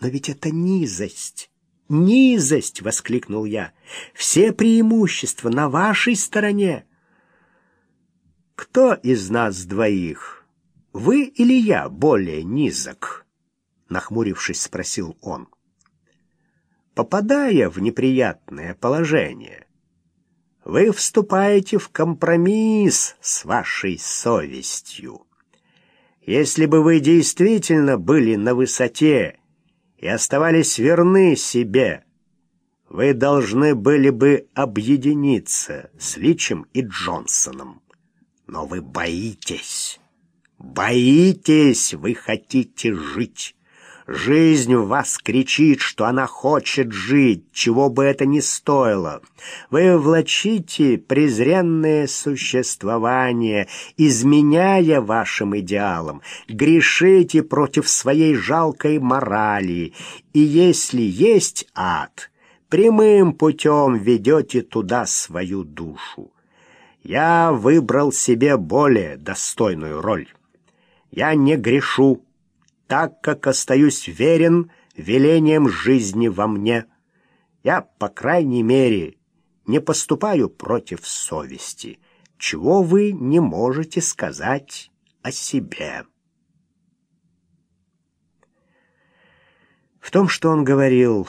Но ведь это низость. Низость, воскликнул я. Все преимущества на вашей стороне. Кто из нас двоих, вы или я, более низок? нахмурившись, спросил он. Попадая в неприятное положение, вы вступаете в компромисс с вашей совестью. Если бы вы действительно были на высоте и оставались верны себе, вы должны были бы объединиться с Личем и Джонсоном. Но вы боитесь. Боитесь, вы хотите жить. Жизнь в вас кричит, что она хочет жить, чего бы это ни стоило. Вы влачите презренное существование, изменяя вашим идеалам, грешите против своей жалкой морали, и если есть ад, прямым путем ведете туда свою душу. Я выбрал себе более достойную роль. Я не грешу, так как остаюсь верен велениям жизни во мне. Я, по крайней мере, не поступаю против совести, чего вы не можете сказать о себе. В том, что он говорил,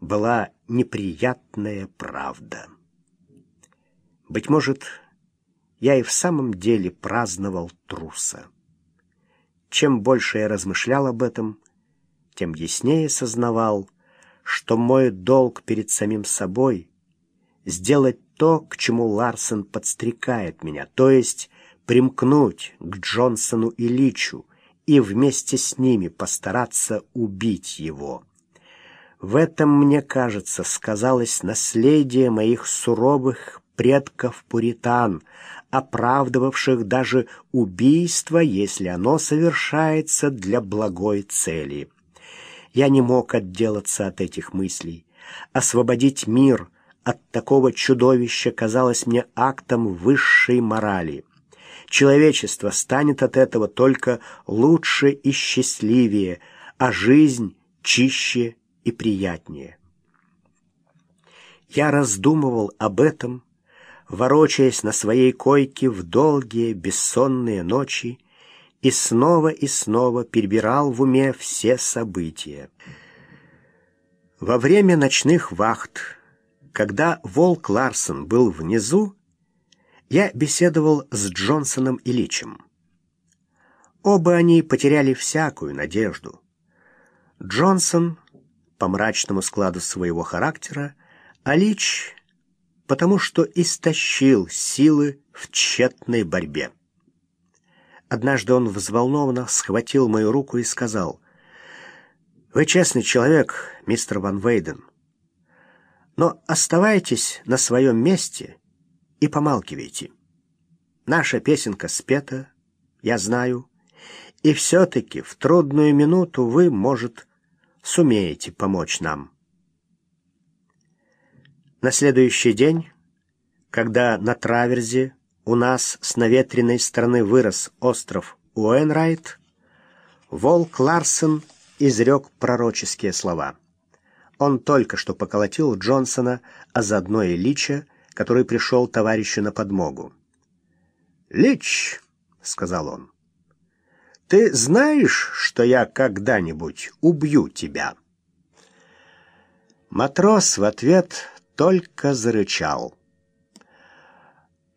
была неприятная правда. Быть может, я и в самом деле праздновал труса. Чем больше я размышлял об этом, тем яснее сознавал, что мой долг перед самим собой — сделать то, к чему Ларсен подстрекает меня, то есть примкнуть к Джонсону и Личу и вместе с ними постараться убить его. В этом, мне кажется, сказалось наследие моих суровых предков-пуритан, оправдывавших даже убийство, если оно совершается для благой цели. Я не мог отделаться от этих мыслей. Освободить мир от такого чудовища казалось мне актом высшей морали. Человечество станет от этого только лучше и счастливее, а жизнь чище и приятнее. Я раздумывал об этом, ворочаясь на своей койке в долгие бессонные ночи, и снова и снова перебирал в уме все события. Во время ночных вахт, когда Волк Ларсон был внизу, я беседовал с Джонсоном и Личем. Оба они потеряли всякую надежду. Джонсон по мрачному складу своего характера, а Лич потому что истощил силы в тщетной борьбе. Однажды он взволнованно схватил мою руку и сказал, «Вы честный человек, мистер Ван Вейден, но оставайтесь на своем месте и помалкивайте. Наша песенка спета, я знаю, и все-таки в трудную минуту вы, может, сумеете помочь нам». На следующий день, когда на траверзе у нас с наветренной стороны вырос остров Уэнрайт, Волк Ларсен изрек пророческие слова. Он только что поколотил Джонсона, а заодно и Лича, который пришел товарищу на подмогу. «Лич», — сказал он, — «ты знаешь, что я когда-нибудь убью тебя?» Матрос в ответ только зарычал.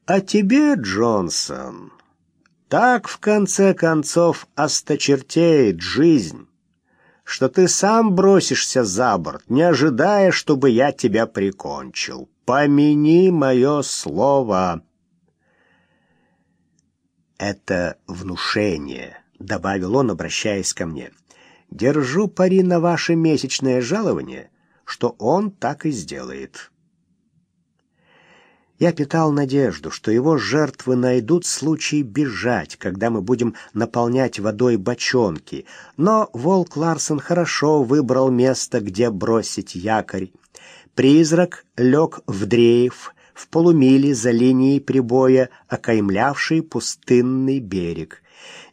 «А тебе, Джонсон, так в конце концов осточертеет жизнь, что ты сам бросишься за борт, не ожидая, чтобы я тебя прикончил. Помяни мое слово». «Это внушение», — добавил он, обращаясь ко мне. «Держу пари на ваше месячное жалование» что он так и сделает. Я питал надежду, что его жертвы найдут случай бежать, когда мы будем наполнять водой бочонки, но Волк Ларсон хорошо выбрал место, где бросить якорь. Призрак лег в дрейф, в полумиле за линией прибоя, окаймлявшей пустынный берег.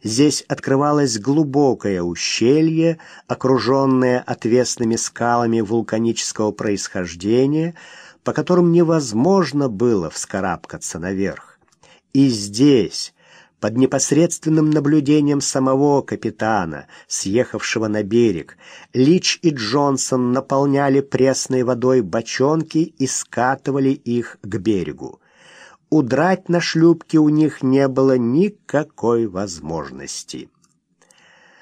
Здесь открывалось глубокое ущелье, окруженное отвесными скалами вулканического происхождения, по которым невозможно было вскарабкаться наверх. И здесь, под непосредственным наблюдением самого капитана, съехавшего на берег, Лич и Джонсон наполняли пресной водой бочонки и скатывали их к берегу. Удрать на шлюпке у них не было никакой возможности.